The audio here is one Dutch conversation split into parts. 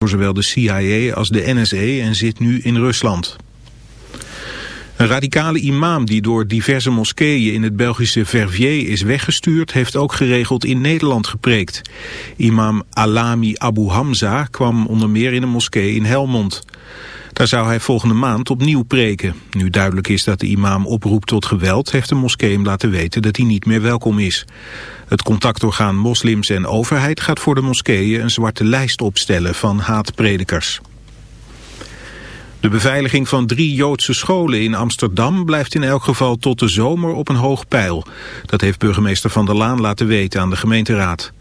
voor zowel de CIA als de NSA en zit nu in Rusland. Een radicale imam die door diverse moskeeën in het Belgische Verviers is weggestuurd, heeft ook geregeld in Nederland gepreekt. Imam Alami Abu Hamza kwam onder meer in een moskee in Helmond. Daar zou hij volgende maand opnieuw preken. Nu duidelijk is dat de imam oproept tot geweld, heeft de moskee hem laten weten dat hij niet meer welkom is. Het contactorgaan Moslims en Overheid gaat voor de moskeeën een zwarte lijst opstellen van haatpredikers. De beveiliging van drie Joodse scholen in Amsterdam blijft in elk geval tot de zomer op een hoog peil. Dat heeft burgemeester Van der Laan laten weten aan de gemeenteraad.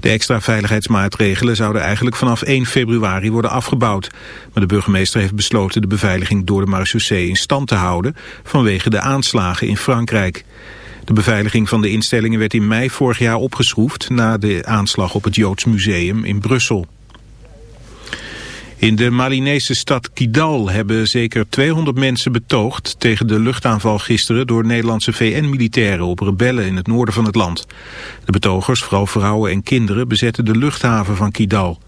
De extra veiligheidsmaatregelen zouden eigenlijk vanaf 1 februari worden afgebouwd. Maar de burgemeester heeft besloten de beveiliging door de marechaussee in stand te houden vanwege de aanslagen in Frankrijk. De beveiliging van de instellingen werd in mei vorig jaar opgeschroefd na de aanslag op het Joods Museum in Brussel. In de Malinese stad Kidal hebben zeker 200 mensen betoogd tegen de luchtaanval gisteren door Nederlandse VN-militairen op rebellen in het noorden van het land. De betogers, vooral vrouwen en kinderen, bezetten de luchthaven van Kidal.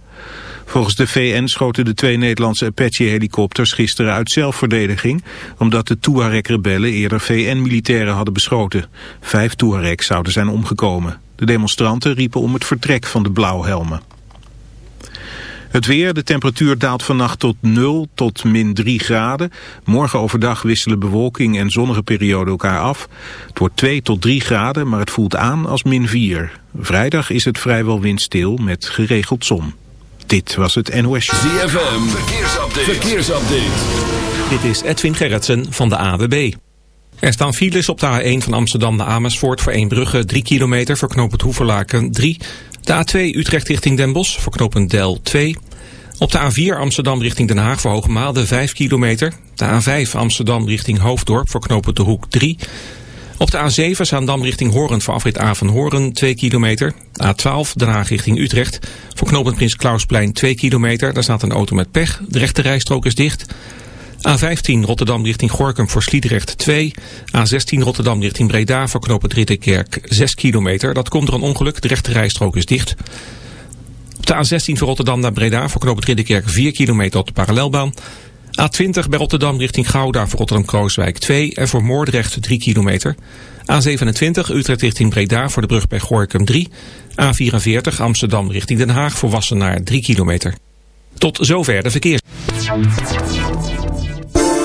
Volgens de VN schoten de twee Nederlandse Apache-helikopters gisteren uit zelfverdediging, omdat de Tuareg-rebellen eerder VN-militairen hadden beschoten. Vijf Tuaregs zouden zijn omgekomen. De demonstranten riepen om het vertrek van de blauwhelmen. Het weer, de temperatuur daalt vannacht tot 0 tot min 3 graden. Morgen overdag wisselen bewolking en zonnige perioden elkaar af. Het wordt 2 tot 3 graden, maar het voelt aan als min 4. Vrijdag is het vrijwel windstil met geregeld zon. Dit was het NOS. ZFM, verkeersupdate. verkeersupdate. Dit is Edwin Gerritsen van de AWB. Er staan files op de A1 van Amsterdam naar Amersfoort voor Eembrugge 3 kilometer, voor knooppunt Hoeverlaken 3. De A2 Utrecht richting Den Bosch voor knooppunt Del 2. Op de A4 Amsterdam richting Den Haag voor Hoogmaalde 5 kilometer. De A5 Amsterdam richting Hoofddorp voor knooppunt De Hoek 3. Op de A7 Zaandam richting Horen voor afrit A van Horen 2 kilometer. A12 Den Haag richting Utrecht voor knooppunt Prins Klausplein 2 kilometer. Daar staat een auto met pech. De rechte rijstrook is dicht. A15 Rotterdam richting Gorkum voor Sliedrecht 2. A16 Rotterdam richting Breda voor knooppunt Ridderkerk 6 kilometer. Dat komt door een ongeluk. De rechte rijstrook is dicht. Op de A16 voor Rotterdam naar Breda voor knooppunt Ridderkerk 4 kilometer op de parallelbaan. A20 bij Rotterdam richting Gouda voor Rotterdam-Krooswijk 2 en voor Moordrecht 3 kilometer. A27 Utrecht richting Breda voor de brug bij Gorkum 3. A44 Amsterdam richting Den Haag voor Wassenaar 3 kilometer. Tot zover de verkeers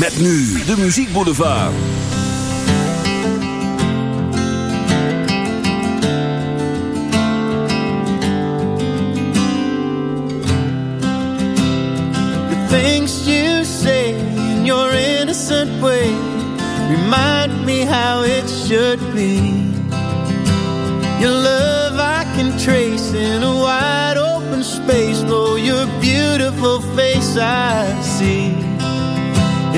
Met nu de Muziek Boulevard. The things you say in your innocent way Remind me how it should be. Your love I can trace in a wide open space. Though your beautiful face I see,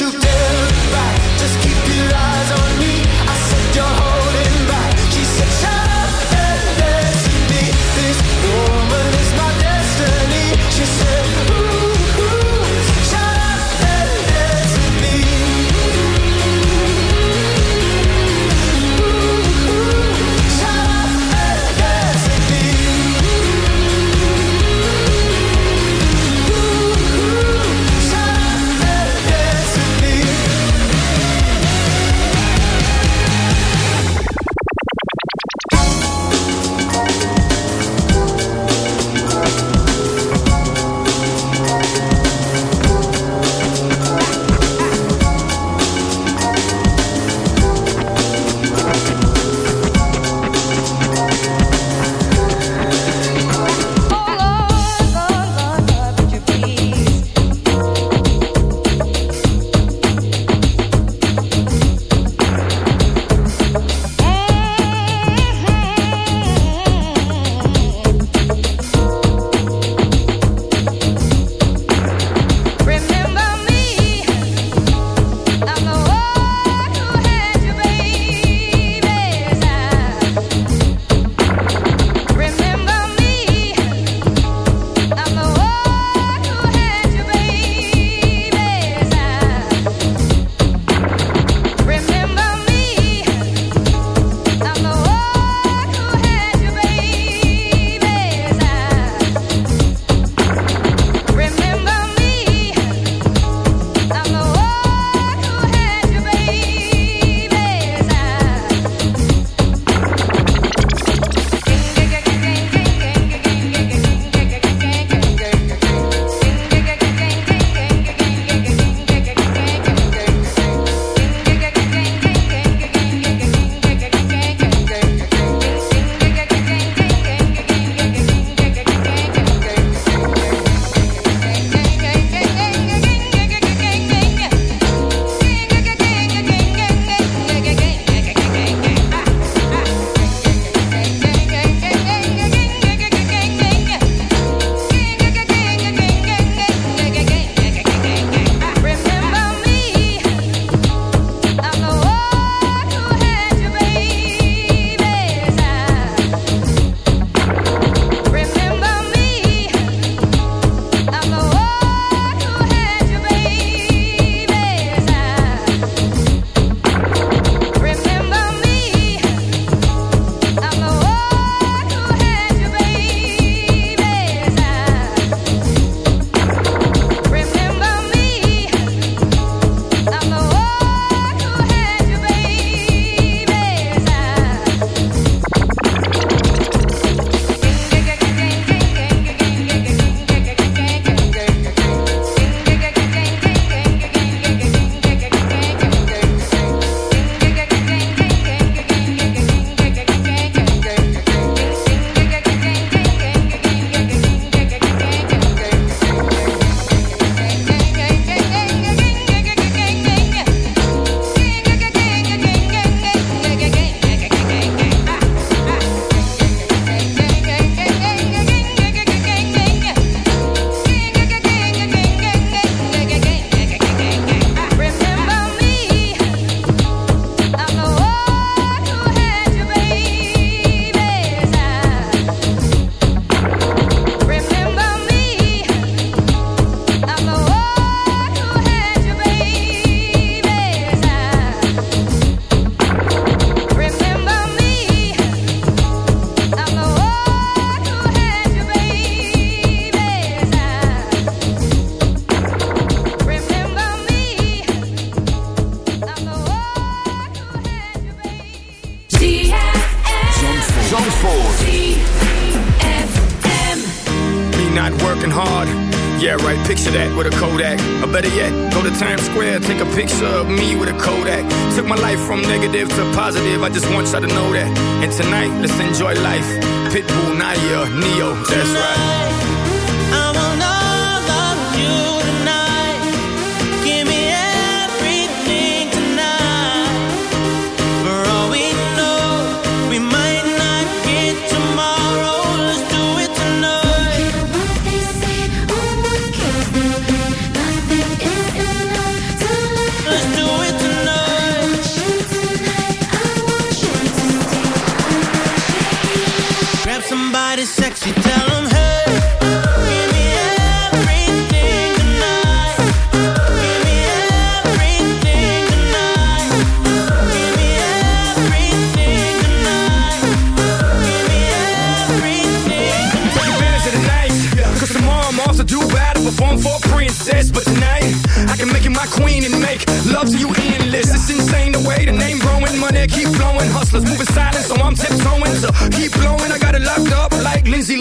you dare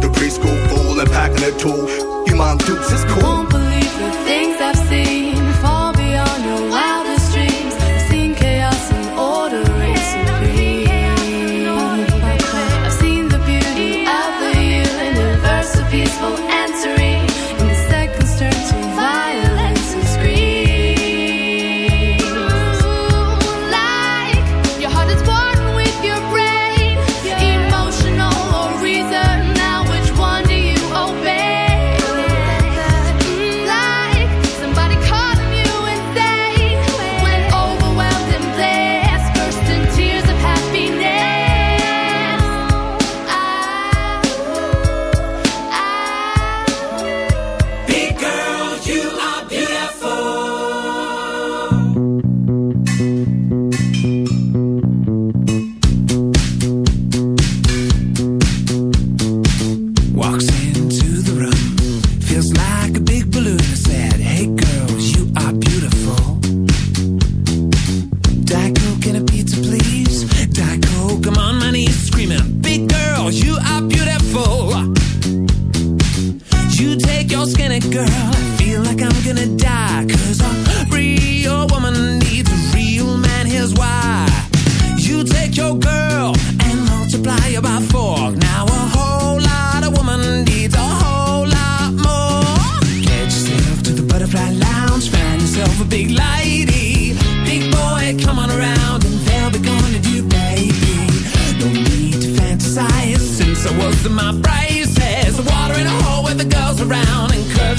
The preschool fool and packing a tool. You mom dukes is cool. Won't believe the things I've seen far beyond your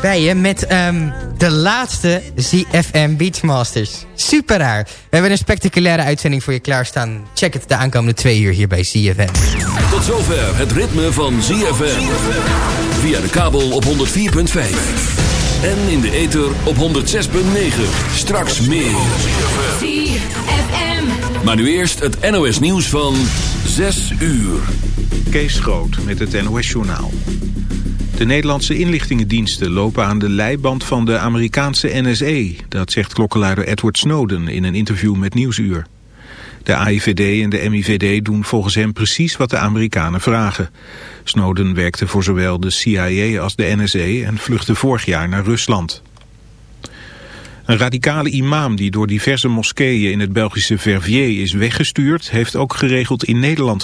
bij je met ehm, de laatste ZFM Beachmasters. Super raar. We hebben een spectaculaire uitzending voor je klaarstaan. Check het de aankomende twee uur hier bij ZFM. Tot zover het ritme van ZFM. Via de kabel op 104.5. En in de ether op 106.9. Straks meer. ZFM. Maar nu eerst het NOS nieuws van 6 uur. Kees Groot met het NOS Journaal. De Nederlandse inlichtingendiensten lopen aan de leiband van de Amerikaanse NSE. Dat zegt klokkenluider Edward Snowden in een interview met Nieuwsuur. De AIVD en de MIVD doen volgens hem precies wat de Amerikanen vragen. Snowden werkte voor zowel de CIA als de NSE en vluchtte vorig jaar naar Rusland. Een radicale imam die door diverse moskeeën in het Belgische Verviers is weggestuurd... heeft ook geregeld in Nederland